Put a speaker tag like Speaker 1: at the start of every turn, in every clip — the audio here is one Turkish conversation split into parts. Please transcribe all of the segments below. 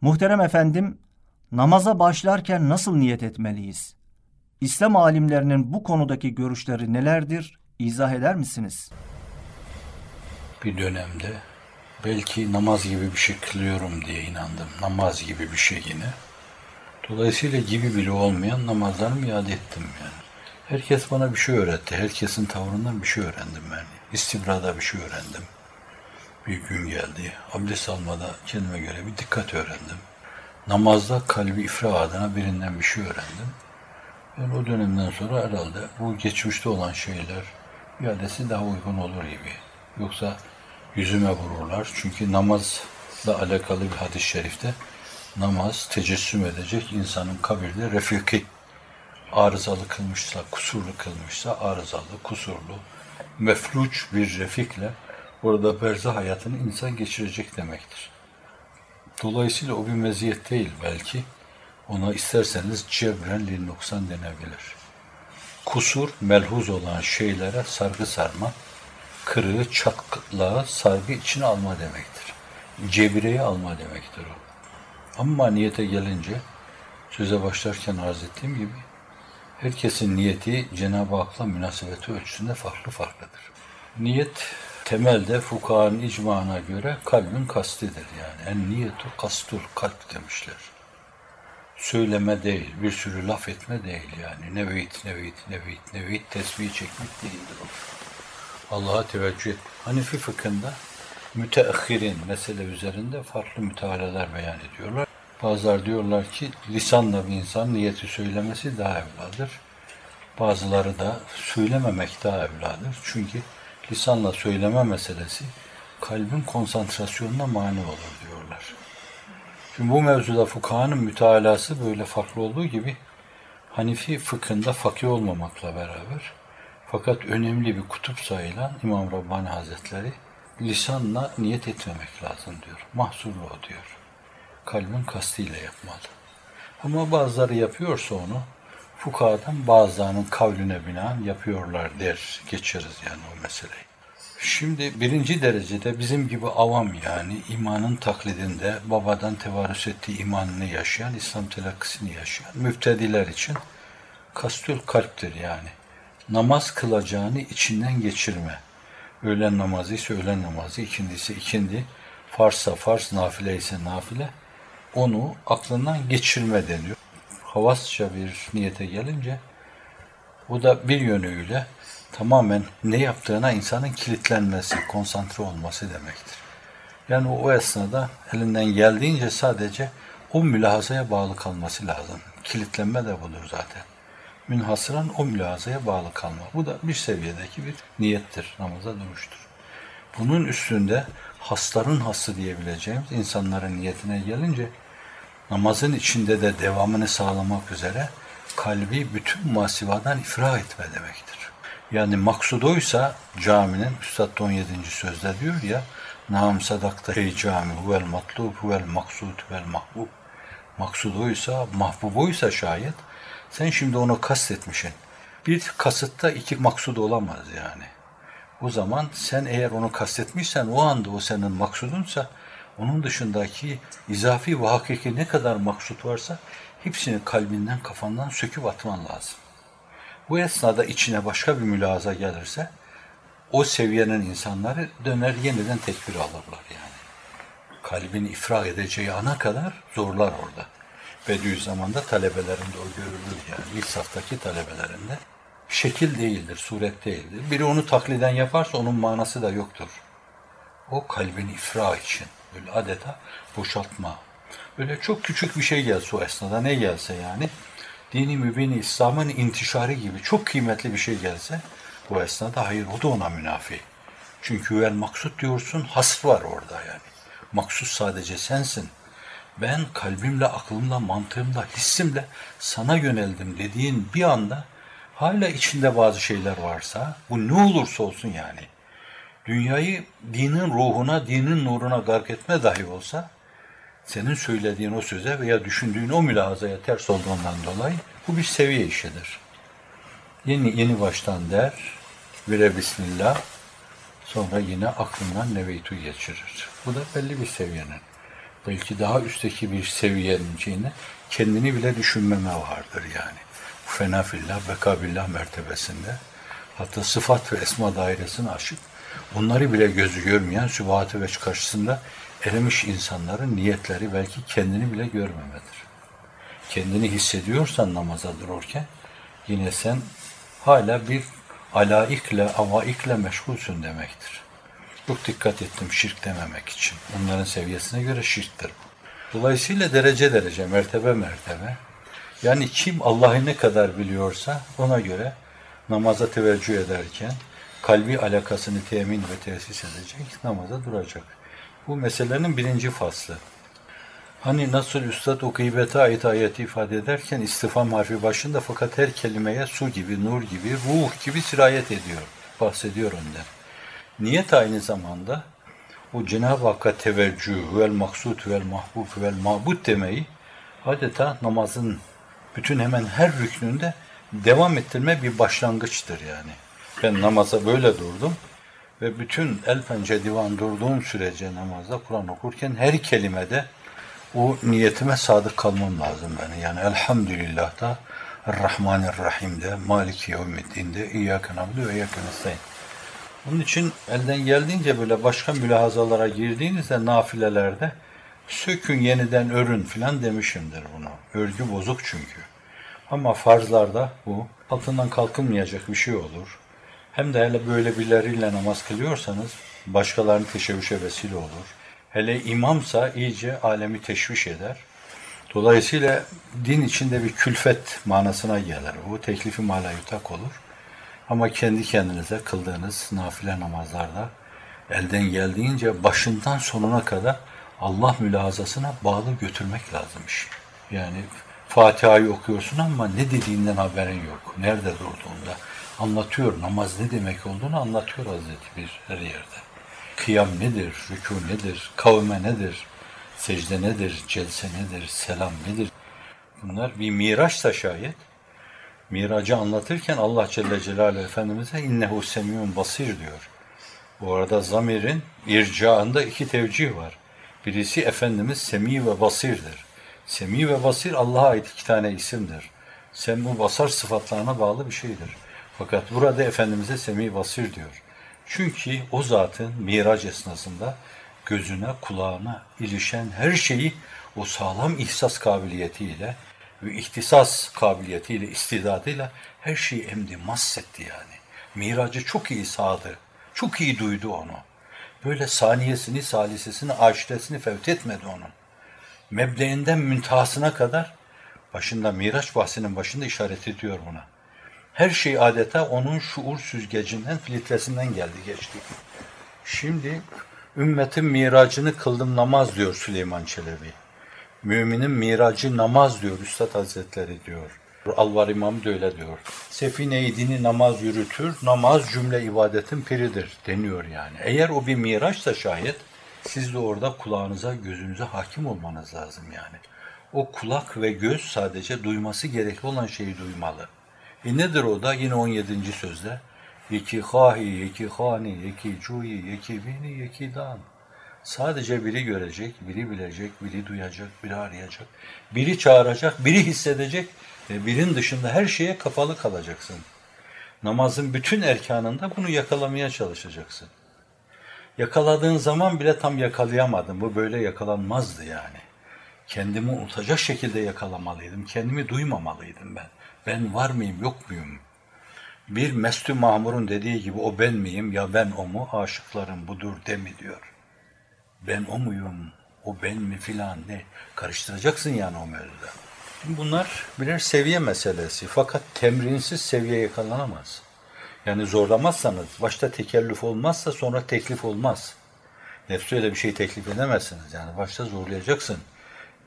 Speaker 1: Muhterem efendim, namaza başlarken nasıl niyet etmeliyiz? İslam alimlerinin bu konudaki görüşleri nelerdir? İzah eder misiniz?
Speaker 2: Bir dönemde belki namaz gibi bir şey kılıyorum diye inandım. Namaz gibi bir şey yine. Dolayısıyla gibi bile olmayan namazlarımı iade ettim yani. Herkes bana bir şey öğretti. Herkesin tavrından bir şey öğrendim ben. İstibrada bir şey öğrendim. Bir gün geldi. Abdest almada kendime göre bir dikkat öğrendim. Namazda kalbi ifra adına birinden bir şey öğrendim. Ben o dönemden sonra herhalde bu geçmişte olan şeyler iadesi daha uygun olur gibi. Yoksa yüzüme vururlar. Çünkü namazla alakalı bir hadis-i şerifte namaz tecessüm edecek insanın kabirde refiki arızalı kılmışsa, kusurlu kılmışsa arızalı, kusurlu, mefluç bir refikle orada berzah hayatını insan geçirecek demektir. Dolayısıyla o bir meziyet değil belki. Ona isterseniz cebren lil noksan denebilir. Kusur, melhuz olan şeylere sargı sarma, kırığı, çatlağı sargı içine alma demektir. Cebireyi alma demektir o. Ama niyete gelince, söze başlarken arz ettiğim gibi, herkesin niyeti Cenab-ı Hak'la münasebeti ölçüsünde farklı farklıdır. Niyet, temelde fukahanın icmana göre kalbin kastidir yani. En niyetu kastur kalp demişler. Söyleme değil, bir sürü laf etme değil yani. Neveyt, neveyt, neveyt, neveyt tesbih çekmek değildir o. Allah'a teveccüh et. Hanefi fıkhında müteahhirin mesele üzerinde farklı mütealalar beyan ediyorlar. Bazılar diyorlar ki lisanla bir insan niyeti söylemesi daha evladır. Bazıları da söylememek daha evladır. Çünkü lisanla söyleme meselesi kalbin konsantrasyonuna mani olur diyorlar. Şimdi bu mevzuda fukahanın mütalası böyle farklı olduğu gibi Hanifi fıkhında fakih olmamakla beraber fakat önemli bir kutup sayılan İmam Rabbani Hazretleri lisanla niyet etmemek lazım diyor. Mahsurlu o diyor. Kalbin kastıyla yapmalı. Ama bazıları yapıyorsa onu fukahadan bazılarının kavline binaen yapıyorlar der. Geçeriz yani o meseleyi. Şimdi birinci derecede bizim gibi avam yani imanın taklidinde babadan tevarüs ettiği imanını yaşayan, İslam telakkisini yaşayan müftediler için kastül kalptir yani. Namaz kılacağını içinden geçirme. Öğlen namazı ise öğlen namazı, ikindi ise ikindi, farsa farz, nafile ise nafile. Onu aklından geçirme deniyor. Havasça bir niyete gelince bu da bir yönüyle tamamen ne yaptığına insanın kilitlenmesi, konsantre olması demektir. Yani o esnada elinden geldiğince sadece o mülahazaya bağlı kalması lazım. Kilitlenme de budur zaten. Münhasıran o mülahazaya bağlı kalma. Bu da bir seviyedeki bir niyettir, namaza duruştur. Bunun üstünde hasların hası diyebileceğimiz insanların niyetine gelince namazın içinde de devamını sağlamak üzere kalbi bütün masivadan ifra etme demektir. Yani maksuduysa caminin Üstad 17. sözde diyor ya Nam sadakta ey cami huvel matlub huvel maksud huvel mahbub. Maksuduysa, mahbubuysa şayet sen şimdi onu kastetmişsin. Bir kasıtta iki maksud olamaz yani. O zaman sen eğer onu kastetmişsen o anda o senin maksudunsa onun dışındaki izafi ve hakiki ne kadar maksut varsa hepsini kalbinden kafandan söküp atman lazım. Bu esnada içine başka bir mülaza gelirse o seviyenin insanları döner yeniden tekbir alırlar yani. Kalbini ifrah edeceği ana kadar zorlar orada. Bediüzzaman'da talebelerinde o görülür yani. İlk saftaki talebelerinde. Şekil değildir, suret değildir. Biri onu takliden yaparsa onun manası da yoktur. O kalbini ifrah için. Böyle adeta boşaltma. Böyle çok küçük bir şey gelse o esnada ne gelse yani dini mübini İslam'ın intişarı gibi çok kıymetli bir şey gelse bu esnada hayır o da ona münafi. Çünkü vel maksut diyorsun hasf var orada yani. Maksut sadece sensin. Ben kalbimle, aklımla, mantığımla, hissimle sana yöneldim dediğin bir anda hala içinde bazı şeyler varsa bu ne olursa olsun yani dünyayı dinin ruhuna, dinin nuruna gark etme dahi olsa senin söylediğin o söze veya düşündüğün o mülahazaya ters olduğundan dolayı bu bir seviye işidir. Yeni yeni baştan der, vire bismillah, sonra yine aklından neveytu geçirir. Bu da belli bir seviyenin. belki daha üstteki bir seviyenin şeyine kendini bile düşünmeme vardır yani. Fena fillah, bekabillah mertebesinde. Hatta sıfat ve esma dairesini aşıp bunları bile gözü görmeyen sübhat ve karşısında erimiş insanların niyetleri belki kendini bile görmemedir. Kendini hissediyorsan namaza dururken yine sen hala bir alaikle, avaikle meşgulsün demektir. Çok dikkat ettim şirk dememek için. Onların seviyesine göre şirktir bu. Dolayısıyla derece derece, mertebe mertebe. Yani kim Allah'ı ne kadar biliyorsa ona göre namaza teveccüh ederken kalbi alakasını temin ve tesis edecek, namaza duracak. Bu meselenin birinci faslı. Hani nasıl üstad o gıybete ait ayeti ifade ederken istifam harfi başında fakat her kelimeye su gibi, nur gibi, ruh gibi sirayet ediyor. Bahsediyor önden. Niyet aynı zamanda o Cenab-ı Hakk'a teveccüh, vel maksud, vel mahbub, vel mabud demeyi adeta namazın bütün hemen her rüknünde devam ettirme bir başlangıçtır yani. Ben namaza böyle durdum ve bütün el pençe divan durduğum sürece namazda Kur'an okurken her kelimede o niyetime sadık kalmam lazım yani. Yani elhamdülillah da Rahmanirrahim'de, Maliki Yevmiddin'de, İyyâke nabdü ve İyyâke nestaîn. Onun için elden geldiğince böyle başka mülahazalara girdiğinizde nafilelerde sökün yeniden örün filan demişimdir bunu. Örgü bozuk çünkü. Ama farzlarda bu altından kalkılmayacak bir şey olur. Hem de hele böyle birileriyle namaz kılıyorsanız başkalarını teşebbüşe vesile olur. Hele imamsa iyice alemi teşviş eder. Dolayısıyla din içinde bir külfet manasına gelir. Bu teklifi malayutak olur. Ama kendi kendinize kıldığınız nafile namazlarda elden geldiğince başından sonuna kadar Allah mülazasına bağlı götürmek lazımmış. Yani Fatiha'yı okuyorsun ama ne dediğinden haberin yok. Nerede durduğunda. Anlatıyor. Namaz ne demek olduğunu anlatıyor Hazreti bir her yerde. Kıyam nedir? Rükû nedir? Kavme nedir? Secde nedir? Celse nedir? Selam nedir? Bunlar bir miraçsa şayet Miracı anlatırken Allah Celle Celaluhu Efendimiz'e innehu semiyun basir diyor. Bu arada zamirin ircaında iki tevcih var. Birisi Efendimiz Semi ve Basir'dir. Semi ve Basir Allah'a ait iki tane isimdir. Semu basar sıfatlarına bağlı bir şeydir. Fakat burada Efendimiz'e Semi Basir diyor. Çünkü o zatın miraç esnasında gözüne, kulağına ilişen her şeyi o sağlam ihsas kabiliyetiyle ve ihtisas kabiliyetiyle, istidadıyla her şeyi emdi, massetti yani. Miracı çok iyi sağdı, çok iyi duydu onu. Böyle saniyesini, salisesini, aşiresini fevt etmedi onun. Mebdeinden müntehasına kadar başında Miraç bahsinin başında işaret ediyor buna. Her şey adeta onun şuur süzgecinden, filtresinden geldi geçti. Şimdi ümmetin miracını kıldım namaz diyor Süleyman Çelebi. Müminin miracı namaz diyor Üstad Hazretleri diyor. Alvar İmam da öyle diyor. Sefine-i dini namaz yürütür, namaz cümle ibadetin piridir deniyor yani. Eğer o bir miraçsa şayet siz de orada kulağınıza, gözünüze hakim olmanız lazım yani. O kulak ve göz sadece duyması gerekli olan şeyi duymalı. E nedir o da? Yine 17. sözde. Yeki hahi, yeki hani, yeki cuyi, yeki bini, yeki dan. Sadece biri görecek, biri bilecek, biri duyacak, biri arayacak, biri çağıracak, biri hissedecek ve birinin dışında her şeye kapalı kalacaksın. Namazın bütün erkanında bunu yakalamaya çalışacaksın. Yakaladığın zaman bile tam yakalayamadın. Bu böyle yakalanmazdı yani. Kendimi unutacak şekilde yakalamalıydım. Kendimi duymamalıydım ben. Ben var mıyım, yok muyum? Bir Mestü Mahmur'un dediği gibi o ben miyim ya ben o mu? Aşıklarım budur demi diyor ben o muyum, o ben mi filan ne karıştıracaksın yani o mevzuda. Bunlar birer seviye meselesi fakat temrinsiz seviye yakalanamaz. Yani zorlamazsanız, başta tekellüf olmazsa sonra teklif olmaz. Nefsü öyle bir şey teklif edemezsiniz. Yani başta zorlayacaksın.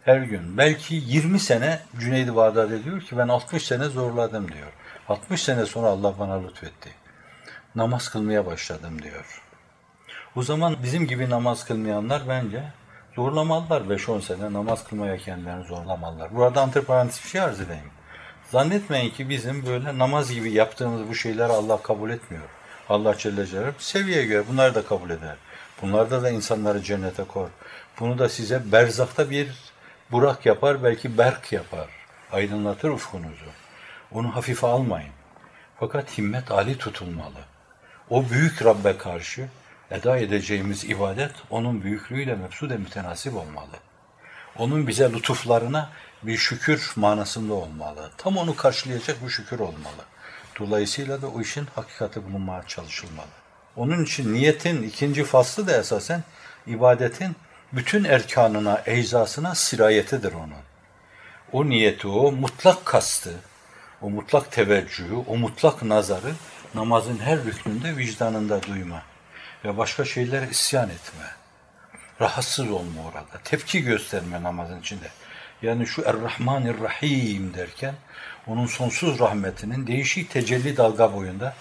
Speaker 2: Her gün. Belki 20 sene Cüneydi Bağdadi diyor ki ben 60 sene zorladım diyor. 60 sene sonra Allah bana lütfetti. Namaz kılmaya başladım diyor. O zaman bizim gibi namaz kılmayanlar bence zorlamalılar 5-10 sene namaz kılmaya kendilerini zorlamalılar. Burada antiparantez bir şey arz edeyim. Zannetmeyin ki bizim böyle namaz gibi yaptığımız bu şeyleri Allah kabul etmiyor. Allah Celle Celaluhu seviyeye göre bunları da kabul eder. Bunlarda da insanları cennete kor. Bunu da size berzakta bir burak yapar, belki berk yapar. Aydınlatır ufkunuzu. Onu hafife almayın. Fakat himmet âli tutulmalı. O büyük Rabbe karşı eda edeceğimiz ibadet onun büyüklüğüyle mefsude mütenasip olmalı. Onun bize lütuflarına bir şükür manasında olmalı. Tam onu karşılayacak bir şükür olmalı. Dolayısıyla da o işin hakikati bulunmaya çalışılmalı. Onun için niyetin ikinci faslı da esasen ibadetin bütün erkanına, eczasına sirayetidir onun. O niyeti, o mutlak kastı, o mutlak teveccühü, o mutlak nazarı namazın her rüknünde vicdanında duyma ve başka şeylere isyan etme. Rahatsız olma orada. Tepki gösterme namazın içinde. Yani şu Er-Rahmanir-Rahim derken onun sonsuz rahmetinin değişik tecelli dalga boyunda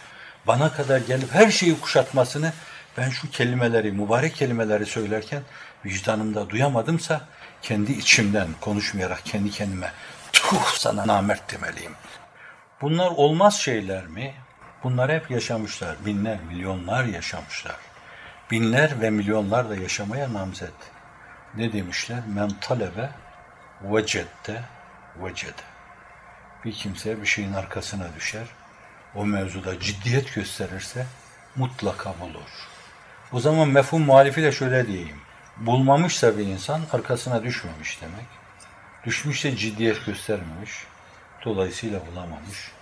Speaker 2: bana kadar gelip her şeyi kuşatmasını ben şu kelimeleri, mübarek kelimeleri söylerken vicdanımda duyamadımsa kendi içimden konuşmayarak kendi kendime tuh sana namert demeliyim. Bunlar olmaz şeyler mi? Bunlar hep yaşamışlar. Binler, milyonlar yaşamışlar. Binler ve milyonlar da yaşamaya namzet. Ne demişler? Men talebe vecette vecede. Bir kimse bir şeyin arkasına düşer. O mevzuda ciddiyet gösterirse mutlaka bulur. O zaman mefhum muhalifiyle şöyle diyeyim. Bulmamışsa bir insan arkasına düşmemiş demek. Düşmüşse ciddiyet göstermemiş. Dolayısıyla bulamamış.